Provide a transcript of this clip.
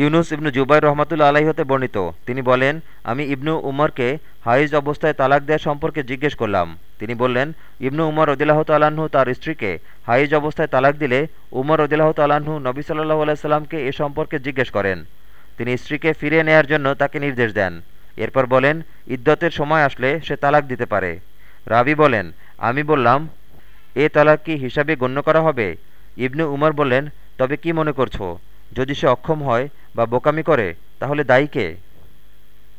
ইউনুস ইবনু জুবাইর রহমতুল্লা আলাহি হতে বর্ণিত। তিনি বলেন, আমি ইবনু উমরকে হাইজ অবস্থায় তালাক দেওয়া সম্পর্কে জিজ্ঞেস করলাম। তিনি বললেন, ইবনু উমর রদিল্লাহ তাল্লাহ্ন তার স্ত্রীকে হাইজ অবস্থায় তালাক দিলে উমর রদিল্লাহ তাল্লাহ্ন নবী সাল্লাহ আলাইসাল্লামকে এ সম্পর্কে জিজ্ঞেস করেন। তিনি স্ত্রীকে ফিরিয়ে নেয়ার জন্য তাকে নির্দেশ দেন। এরপর বলেন, ইদ্যতের সময় আসলে সে তালাক দিতে পারে। রাবি বলেন, আমি বললাম, এ তালাক কি হিসাবে গণ্য করা হবে? ইবনু উমর বললেন, তবে কি মনে করছ? যদি সে অক্ষম হয় বা বোকামি করে তাহলে দায়ী কে?